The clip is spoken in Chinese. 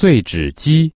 碎纸机。